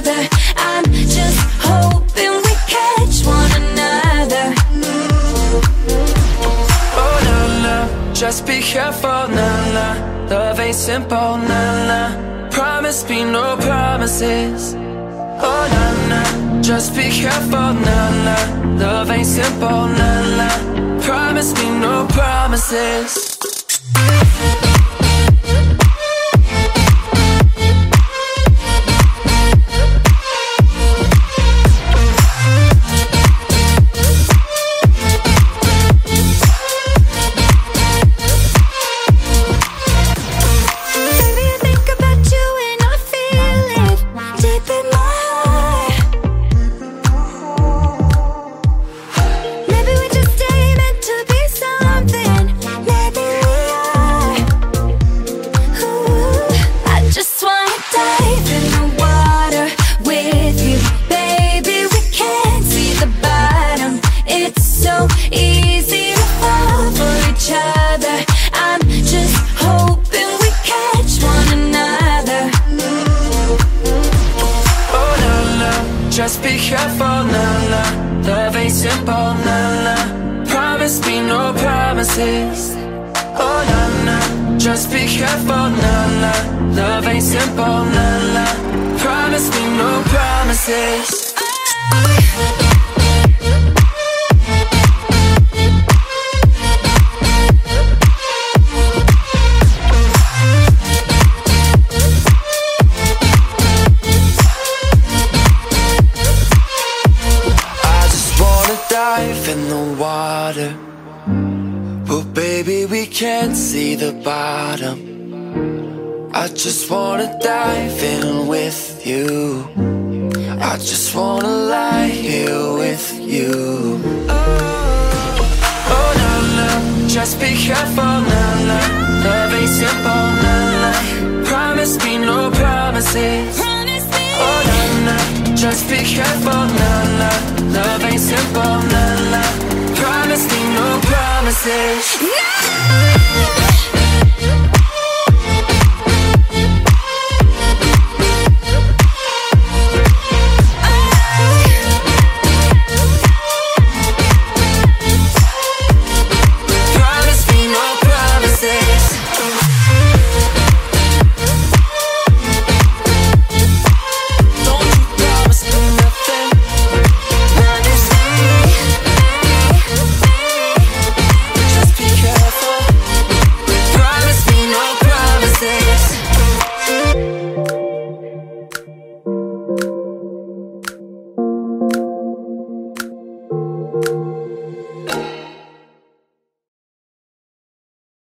I'm just hoping we catch one another. Oh na na, just be careful, na na. Love ain't simple, na na. Promise me no promises. Oh na na, just be careful, na na. Love ain't simple, na na. Promise me no promises. Just be careful, na na. Love ain't simple, na na. Promise me no promises. Oh na na, just be careful, na na. Love ain't simple, na na. Promise me no promises. Baby, we can't see the bottom. I just wanna dive in with you. I just wanna lie here with you. Oh, oh no, no, just be careful, no. Love ain't simple, no, no. Promise me no promises. Oh, no, no, just be careful, no, no. Love ain't simple, no, no say no